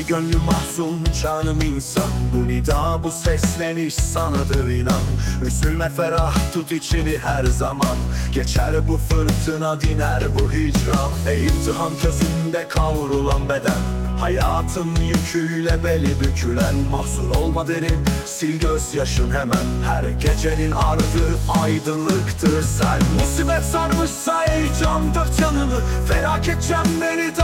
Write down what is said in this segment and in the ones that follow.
Mavi gönlüm mahzun canım insan. Bu nida bu sesleniş sanadır inan. Üzülme ferah tut içini her zaman. Geçer bu fırtına diner bu hicran. Ey imtihan közünde kavrulan beden. Hayatın yüküyle beli bükülen Mahzun olma derin. Sil gözyaşın hemen Her gecenin ardı aydınlıktır sen. Musibet sarmışsa ey can dört canını Felaket çemberi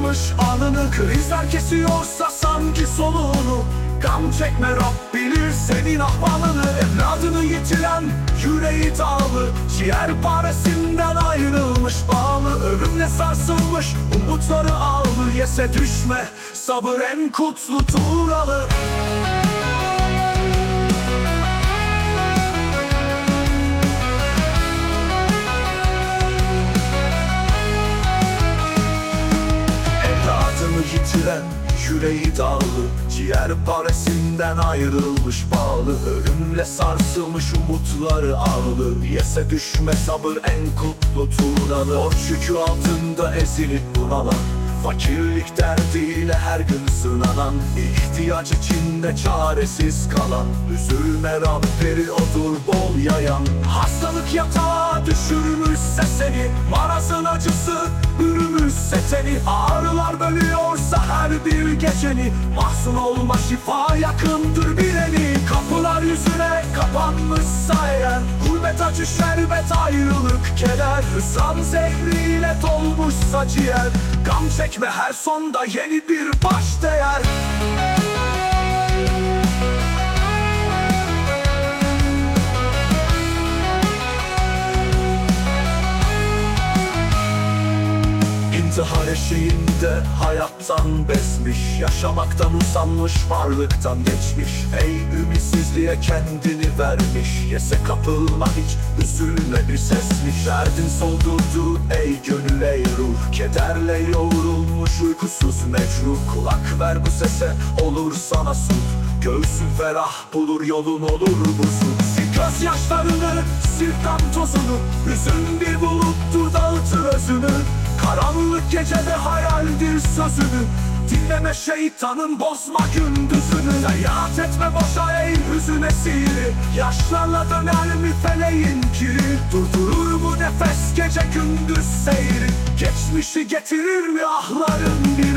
daraltmış anını Krizler kesiyorsa sanki soluğunu Gam çekme Rab bilir senin ahvalını Evladını yitiren yüreği dağlı Ciğer paresinden ayrılmış bağlı Ölümle sarsılmış umutları ağlı Yese düşme sabır en kutlu tuğralı Yitiren yüreği dağlı Ciğer paresinden ayrılmış bağlı Ölümle sarsılmış umutları ağlı Yese düşme sabır en kutlu tuğralı Borç yükü altında ezilip bunalan Fakirlik derdiyle her gün sınanan ihtiyaç içinde çaresiz kalan Üzülme Rabberi odur bol yayan. Hastalık yatağa düşürmüşse seni Marazın acısı bürümüşse seni Ağrılar bölüyorsa bir geceni Mahzun olma şifa yakındır bileni. Kapılar yüzüne kapanmışsa eğer Gurbet acı şerbet ayrılık keder. Hüsran zehriyle dolmuşsa ciğer Gam çekme her sonda yeni bir baş değer İntihar eşiğinde hayattan bezmiş Yaşamaktan usanmış varlıktan geçmiş. Ey ümitsizliğe kendini vermiş Yese kapılma hiç üzülme bir sesmiş. Derdin soldurdu ey gönül ey ruh. Kederle yoğrulmuş uykusuz mecruh Kulak ver bu sese olur sana sulh Göğsün ferah bulur yolun olur buzlu Sil gözyaşlarını sil kan tozunu. Hüzün bir buluttur dağıtır özünü Karanlık gecede hayaldir sözünü. Dinleme şeytanın bozma gündüzünü. Hayat etme boşa ey hüzün esiri. Yaşlarla döner mi feleğin kiri? Durdurur mu nefes gece gündüz seyri? Geçmişi getirir mi ahların Heyhat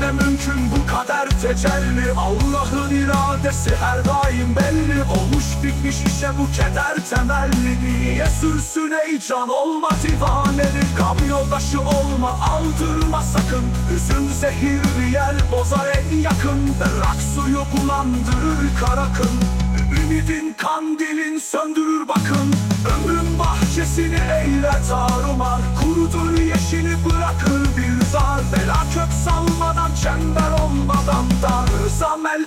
ne mümkün bu kader tecelli. Allah'ın iradesi her daim belli. Olmuş bitmiş işe bu keder temelli. Niye sürsün ey can olma divaneli. Gam yoldaşı olma aldırma sakın. Üzüm zehirli yer bozar en yakın. Berrak suyu bulandırır karakın Ümidin kandilin söndürür bakın. Ömrün bahçesini eyler tarumar. Kurudur yeşili bırakır bir zar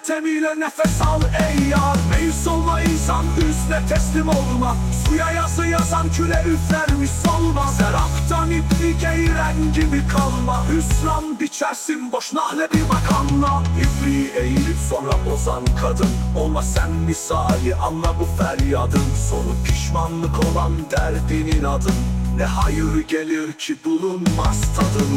Rıza meltemiyle nefes al ey yar. Meyus olma insan hüsne teslim olma. Suya yazı yazan küle üflermiş solma. Seraptan iplik eğren gibi kalma. Hüsran biçersin boş nahle bir bakanla. İpliği eğilip sonra bozan kadın. Olma sen misali anla bu feryadın. Sonu pişmanlık olan derdinin adın. Ne hayır gelir ki bulunmaz tadın